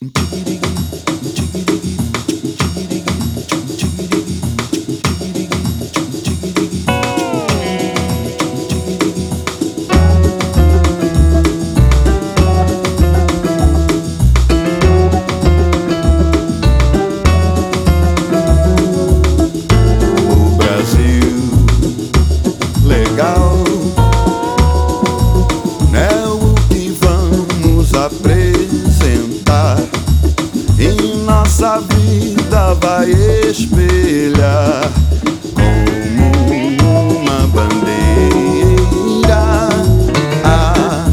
Diggity. vida vai espelhar como uma bandeira. Ah,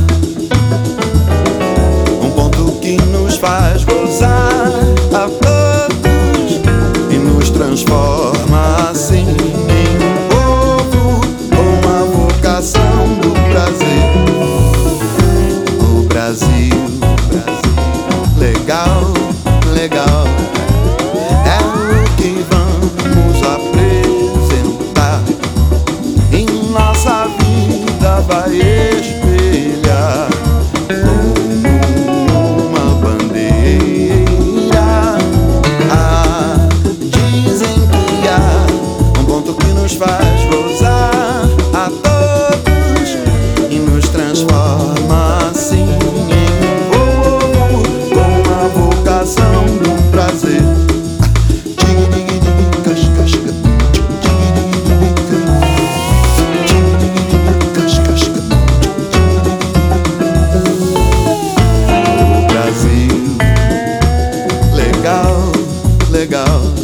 um ponto que nos faz gozar. nos faz gozar a todos e nos transforma assim em um povo com a vocação do prazer. Brasil, legal, legal.